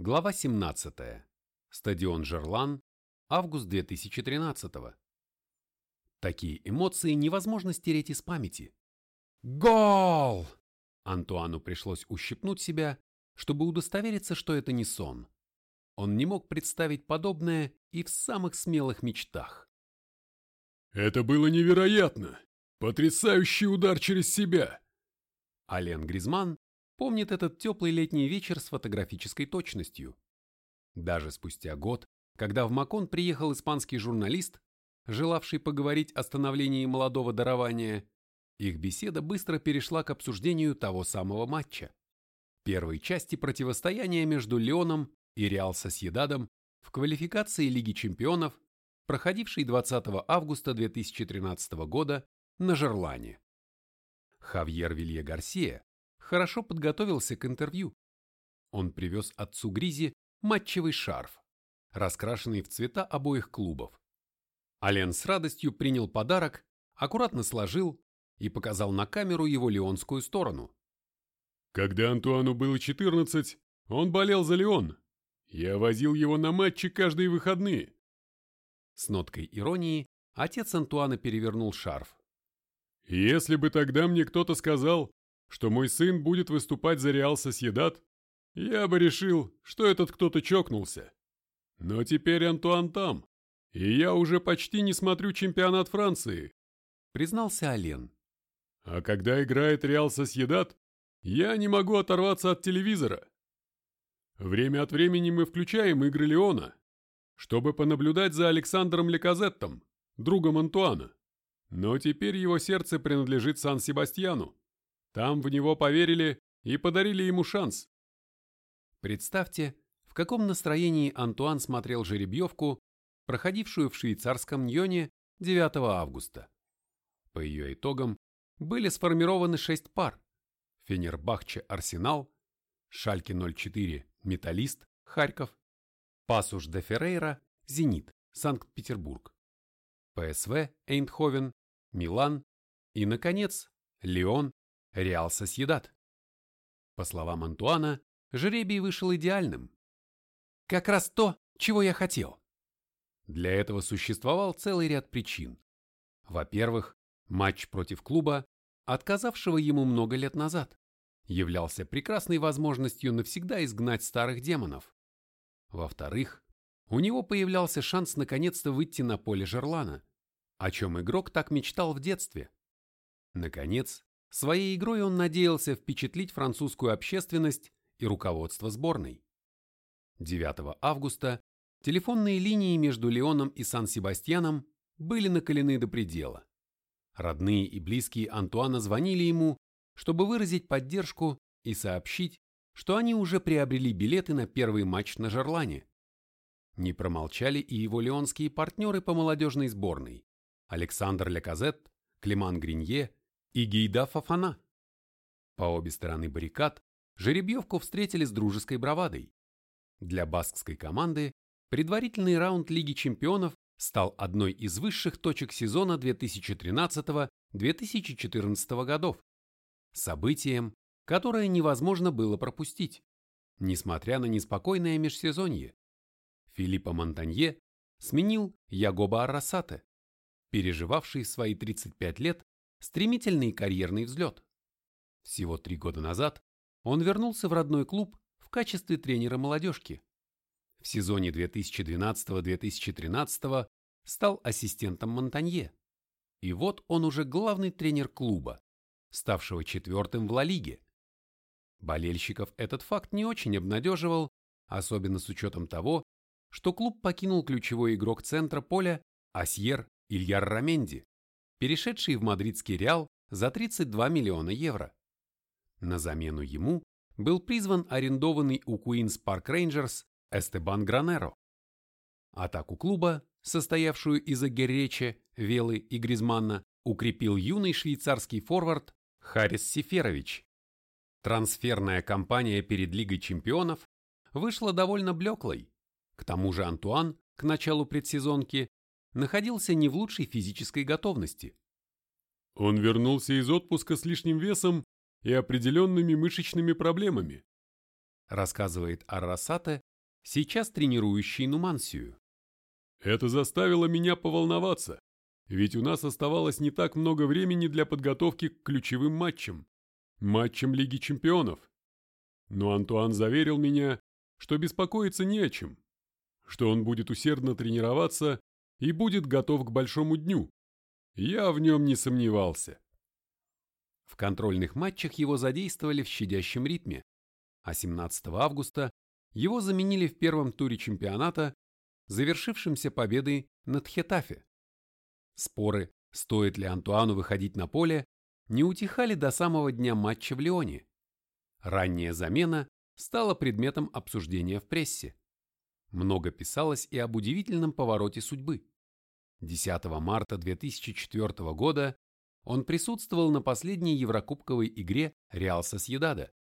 Глава 17. Стадион Жерлан. Август 2013. Такие эмоции невозможно стереть из памяти. Гол! Антуану пришлось ущипнуть себя, чтобы удостовериться, что это не сон. Он не мог представить подобное и в самых смелых мечтах. «Это было невероятно! Потрясающий удар через себя!» Ален Гризман помнит этот теплый летний вечер с фотографической точностью. Даже спустя год, когда в Макон приехал испанский журналист, желавший поговорить о становлении молодого дарования, их беседа быстро перешла к обсуждению того самого матча. Первой части противостояния между Леоном и Реал Сосьедадом в квалификации Лиги чемпионов, проходившей 20 августа 2013 года на Жерлане. Хавьер Вилье Гарсия хорошо подготовился к интервью. Он привез отцу Гризи матчевый шарф, раскрашенный в цвета обоих клубов. Ален с радостью принял подарок, аккуратно сложил и показал на камеру его леонскую сторону. Когда Антуану было 14, он болел за Леон. Я возил его на матчи каждые выходные. С ноткой иронии отец Антуана перевернул шарф. Если бы тогда мне кто-то сказал, что мой сын будет выступать за Реал Сосьедат, я бы решил, что этот кто-то чокнулся. Но теперь Антуан там, и я уже почти не смотрю чемпионат Франции, признался Ален. А когда играет Реал Сосьедат, я не могу оторваться от телевизора. Время от времени мы включаем игры Леона, чтобы понаблюдать за Александром Леказеттом, другом Антуана. Но теперь его сердце принадлежит Сан-Себастьяну. Там в него поверили и подарили ему шанс. Представьте, в каком настроении Антуан смотрел жеребьевку, проходившую в швейцарском Ньоне 9 августа. По ее итогам были сформированы шесть пар. Фенербахче Арсенал, Шальке 04 Металлист, Харьков, Пасуш де Феррейра, Зенит, Санкт-Петербург, ПСВ Эйндховен, Милан и, наконец, Лион, Реал Сосьедат. По словам Антуана, жребий вышел идеальным. Как раз то, чего я хотел. Для этого существовал целый ряд причин. Во-первых, матч против клуба, отказавшего ему много лет назад, являлся прекрасной возможностью навсегда изгнать старых демонов. Во-вторых, у него появлялся шанс наконец-то выйти на поле Жерлана, о чем игрок так мечтал в детстве. Наконец, своей игрой он надеялся впечатлить французскую общественность и руководство сборной. 9 августа телефонные линии между Леоном и Сан-Себастьяном были накалены до предела. Родные и близкие Антуана звонили ему, чтобы выразить поддержку и сообщить, что они уже приобрели билеты на первый матч на Жерлане. Не промолчали и его леонские партнеры по молодежной сборной. Александр Леказет, Климан Гринье и Гейда Фафана. По обе стороны баррикад жеребьевку встретили с дружеской бравадой. Для баскской команды предварительный раунд Лиги чемпионов стал одной из высших точек сезона 2013-2014 годов, событием, которое невозможно было пропустить, несмотря на неспокойное межсезонье. Филиппо Монтанье сменил Ягоба Аррасате, переживавший свои 35 лет стремительный карьерный взлет. Всего три года назад он вернулся в родной клуб в качестве тренера молодежки. В сезоне 2012-2013 стал ассистентом Монтанье. И вот он уже главный тренер клуба, ставшего четвертым в Ла Лиге. Болельщиков этот факт не очень обнадеживал, особенно с учетом того, что клуб покинул ключевой игрок центра поля Асьер Ильяр Раменди, перешедший в мадридский Реал за 32 миллиона евро. На замену ему был призван арендованный у Queen's Park Rangers Эстебан Гранеро. Атаку клуба, состоявшую из Агеррече, Велы и Гризманна, укрепил юный швейцарский форвард Харис Сеферович. Трансферная кампания перед Лигой чемпионов вышла довольно блеклой. К тому же Антуан к началу предсезонки находился не в лучшей физической готовности. Он вернулся из отпуска с лишним весом и определенными мышечными проблемами. рассказывает Аррасате, сейчас тренирующий Нумансию. Это заставило меня поволноваться, ведь у нас оставалось не так много времени для подготовки к ключевым матчам, матчам Лиги Чемпионов. Но Антуан заверил меня, что беспокоиться не о чем, что он будет усердно тренироваться и будет готов к большому дню. Я в нем не сомневался. В контрольных матчах его задействовали в щадящем ритме, а 17 августа его заменили в первом туре чемпионата, завершившемся победой над Хетафе. Споры, стоит ли Антуану выходить на поле, не утихали до самого дня матча в Лионе. Ранняя замена стала предметом обсуждения в прессе. Много писалось и об удивительном повороте судьбы. 10 марта 2004 года он присутствовал на последней Еврокубковой игре Реал Сосьедада,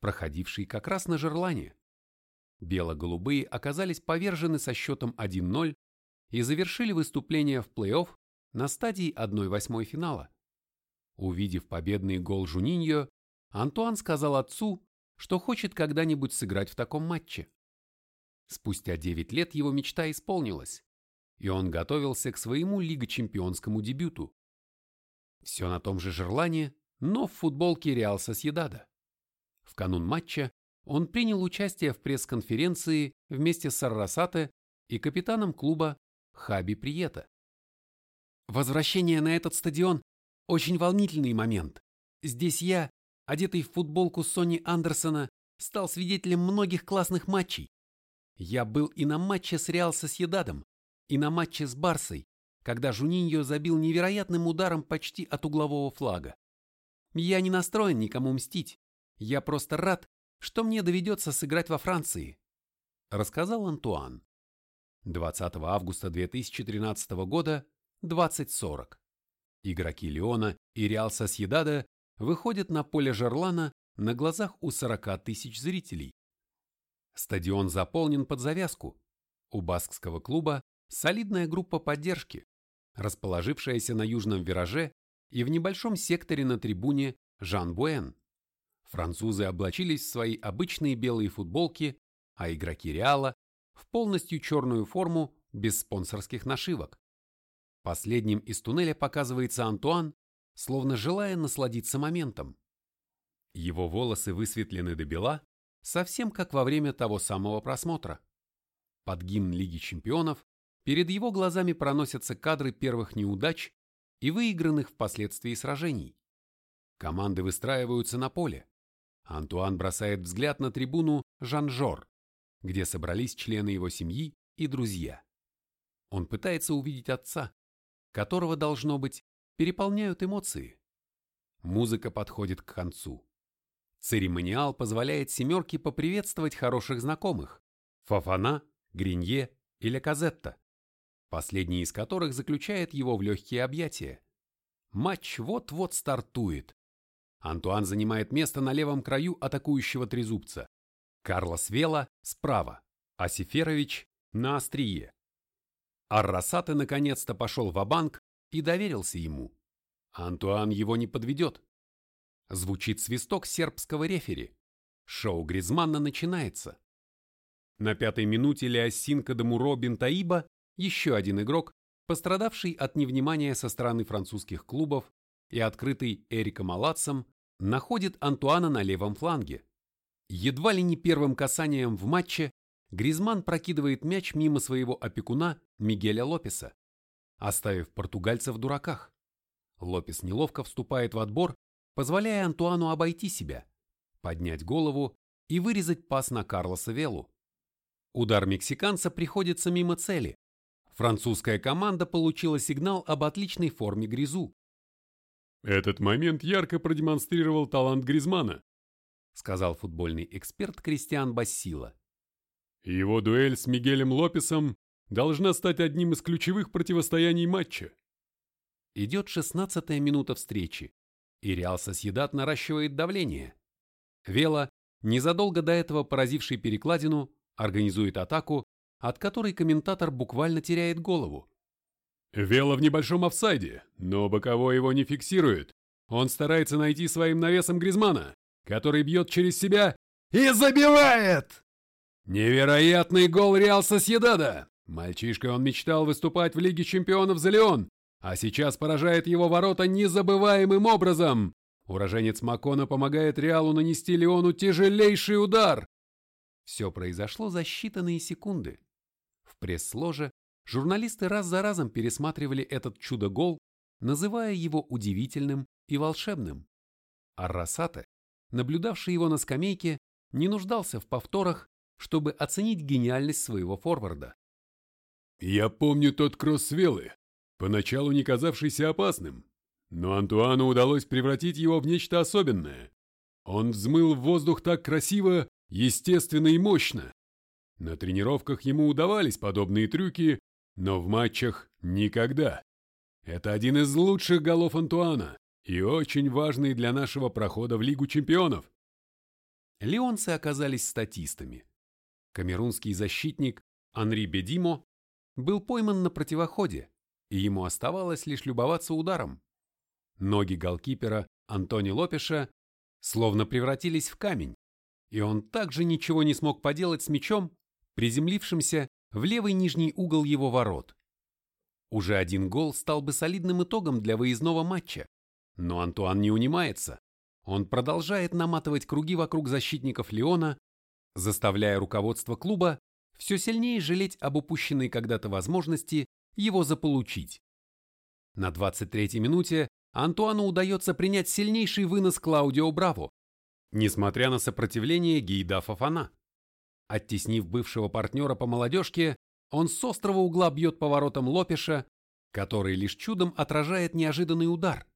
проходившей как раз на жерлане. Бело-голубые оказались повержены со счетом 1-0 и завершили выступление в плей-офф на стадии 1-8 финала. Увидев победный гол Жуниньо, Антуан сказал отцу, что хочет когда-нибудь сыграть в таком матче. Спустя 9 лет его мечта исполнилась, и он готовился к своему лиго-чемпионскому дебюту. Все на том же жерлане, но в футболке Реал Сосьедада. В канун матча он принял участие в пресс-конференции вместе с Аррасате и капитаном клуба Хаби Приета. Возвращение на этот стадион – очень волнительный момент. Здесь я, одетый в футболку Сони Андерсона, стал свидетелем многих классных матчей. Я был и на матче с Реал Сосьедадом, и на матче с Барсой, когда Жуниньо забил невероятным ударом почти от углового флага. Я не настроен никому мстить. Я просто рад, что мне доведется сыграть во Франции, рассказал Антуан. 20 августа 2013 года 20.40. Игроки Леона и Реал Сосьедада выходят на поле Жерлана на глазах у 40 тысяч зрителей. Стадион заполнен под завязку. У баскского клуба солидная группа поддержки, расположившаяся на южном вираже и в небольшом секторе на трибуне Жан Буэн. Французы облачились в свои обычные белые футболки, а игроки Реала в полностью черную форму без спонсорских нашивок. Последним из туннеля показывается Антуан, словно желая насладиться моментом. Его волосы высветлены до бела, совсем как во время того самого просмотра. Под гимн Лиги чемпионов перед его глазами проносятся кадры первых неудач и выигранных впоследствии сражений. Команды выстраиваются на поле. Антуан бросает взгляд на трибуну Жан-Жор, где собрались члены его семьи и друзья. Он пытается увидеть отца, которого, должно быть, переполняют эмоции. Музыка подходит к концу. Церемониал позволяет семерке поприветствовать хороших знакомых – Фафана, Гринье или Казетта последний из которых заключает его в легкие объятия. Матч вот-вот стартует. Антуан занимает место на левом краю атакующего трезубца. Карлос Вела справа, а Сеферович на острие. Аррасате наконец-то пошел в банк и доверился ему. Антуан его не подведет. Звучит свисток сербского рефери. Шоу Гризманна начинается. На пятой минуте Леосинка Дамуро Бентаиба еще один игрок, пострадавший от невнимания со стороны французских клубов и открытый Эриком Алатсом, находит Антуана на левом фланге. Едва ли не первым касанием в матче Гризман прокидывает мяч мимо своего опекуна Мигеля Лопеса, оставив португальца в дураках. Лопес неловко вступает в отбор, позволяя Антуану обойти себя, поднять голову и вырезать пас на Карлоса Велу. Удар мексиканца приходится мимо цели, Французская команда получила сигнал об отличной форме Гризу. Этот момент ярко продемонстрировал талант Гризмана, сказал футбольный эксперт Кристиан Бассила. Его дуэль с Мигелем Лопесом должна стать одним из ключевых противостояний матча. Идет 16-я минута встречи, и Реал Сосьедат наращивает давление. Вела, незадолго до этого поразивший перекладину, организует атаку от которой комментатор буквально теряет голову. Вело в небольшом офсайде, но боковой его не фиксирует. Он старается найти своим навесом Гризмана, который бьет через себя И забивает! Невероятный гол Реал Сосьедада! Мальчишкой он мечтал выступать в Лиге Чемпионов за Леон, а сейчас поражает его ворота незабываемым образом. Уроженец Макона помогает Реалу нанести Леону тяжелейший удар. Все произошло за считанные секунды. Пресс-ложе журналисты раз за разом пересматривали этот чудо-гол, называя его удивительным и волшебным. Аррасате, наблюдавший его на скамейке, не нуждался в повторах, чтобы оценить гениальность своего форварда. «Я помню тот кросс Велы, поначалу не казавшийся опасным, но Антуану удалось превратить его в нечто особенное. Он взмыл в воздух так красиво, естественно и мощно. На тренировках ему удавались подобные трюки, но в матчах никогда. Это один из лучших голов Антуана и очень важный для нашего прохода в Лигу чемпионов. Леонцы оказались статистами. Камерунский защитник Анри Бедимо был пойман на противоходе, и ему оставалось лишь любоваться ударом. Ноги голкипера Антони Лопеша словно превратились в камень, и он также ничего не смог поделать с мячом, приземлившимся в левый нижний угол его ворот. Уже один гол стал бы солидным итогом для выездного матча, но Антуан не унимается. Он продолжает наматывать круги вокруг защитников Леона, заставляя руководство клуба все сильнее жалеть об упущенной когда-то возможности его заполучить. На 23-й минуте Антуану удается принять сильнейший вынос Клаудио Браво, несмотря на сопротивление Гейда Фафана. Оттеснив бывшего партнера по молодежке, он с острого угла бьет поворотом Лопеша, который лишь чудом отражает неожиданный удар.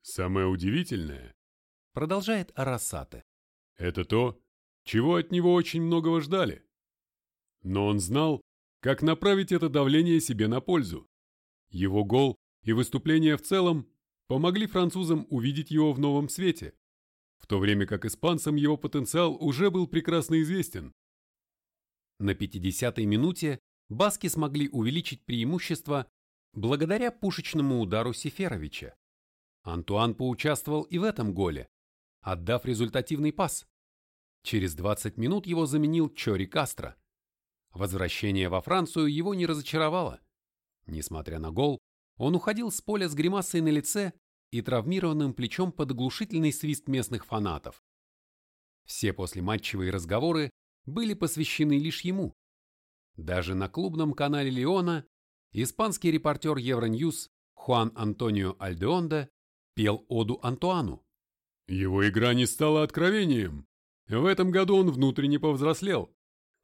«Самое удивительное», — продолжает Арасате, — «это то, чего от него очень многого ждали. Но он знал, как направить это давление себе на пользу. Его гол и выступление в целом помогли французам увидеть его в новом свете, в то время как испанцам его потенциал уже был прекрасно известен. На 50-й минуте баски смогли увеличить преимущество благодаря пушечному удару Сеферовича. Антуан поучаствовал и в этом голе, отдав результативный пас. Через 20 минут его заменил Чори Кастро. Возвращение во Францию его не разочаровало. Несмотря на гол, он уходил с поля с гримасой на лице и травмированным плечом под оглушительный свист местных фанатов. Все послематчевые разговоры были посвящены лишь ему. Даже на клубном канале Леона испанский репортер Евроньюз Хуан Антонио Альдеонда пел оду Антуану. Его игра не стала откровением. В этом году он внутренне повзрослел.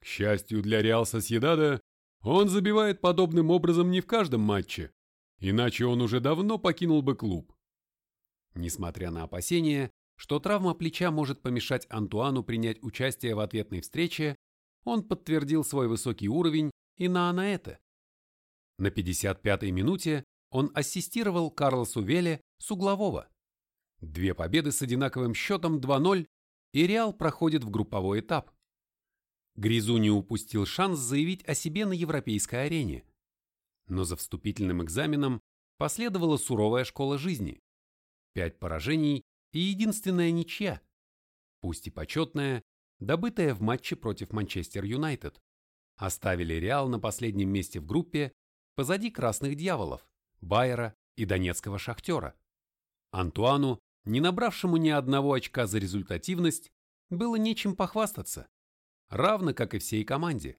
К счастью для Реал Сосьедада, он забивает подобным образом не в каждом матче, иначе он уже давно покинул бы клуб. Несмотря на опасения, что травма плеча может помешать Антуану принять участие в ответной встрече, он подтвердил свой высокий уровень и на Анаэте. На 55-й минуте он ассистировал Карлосу Веле с углового. Две победы с одинаковым счетом 2-0, и Реал проходит в групповой этап. Гризу не упустил шанс заявить о себе на европейской арене но за вступительным экзаменом последовала суровая школа жизни. Пять поражений и единственная ничья, пусть и почетная, добытая в матче против Манчестер Юнайтед, оставили Реал на последнем месте в группе позади Красных Дьяволов, Байера и Донецкого Шахтера. Антуану, не набравшему ни одного очка за результативность, было нечем похвастаться, равно как и всей команде.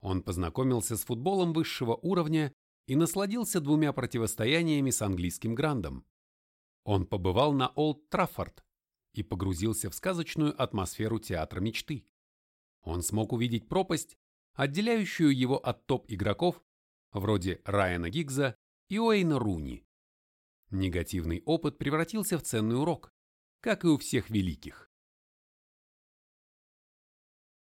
Он познакомился с футболом высшего уровня и насладился двумя противостояниями с английским грандом. Он побывал на Олд Траффорд и погрузился в сказочную атмосферу театра мечты. Он смог увидеть пропасть, отделяющую его от топ-игроков вроде Райана Гигза и Уэйна Руни. Негативный опыт превратился в ценный урок, как и у всех великих.